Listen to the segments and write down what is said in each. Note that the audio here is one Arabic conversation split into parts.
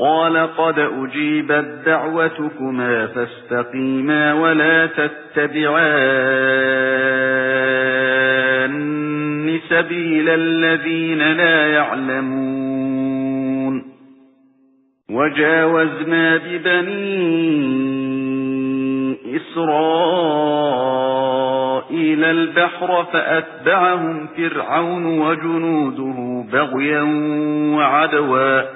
قَالَ قَدْ أُجِيبَتْ دَعْوَتُكُمَا فَاسْتَقِيمَا وَلَا تَتَّبِعَانِ سَبِيلَ الَّذِينَ لَا يَعْلَمُونَ. وَجَاوَزْنَا بِبَنِي إِسْرَائِيلَ الْبَحْرَ فَأَتْبَعَهُمْ فِرْعَوْنُ وَجُنُودُهُ بَغْيًا وَعَدْوًا.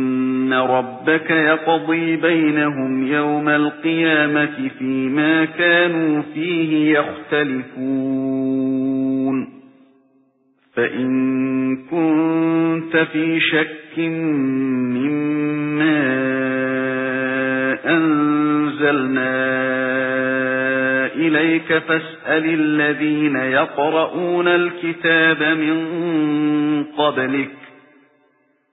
إِنَّ رَبَّكَ يَقْضِي بَيْنَهُمْ يَوْمَ الْقِيَامَةِ فِيمَا كَانُوا فِيهِ يَخْتَلِفُونَ فَإِن كُنتَ فِي شَكٍّ مِّمَّا أَنزَلْنَا إِلَيْكَ فَاسْأَلِ الَّذِينَ يَقْرَؤُونَ الْكِتَابَ مِن قَبْلِكَ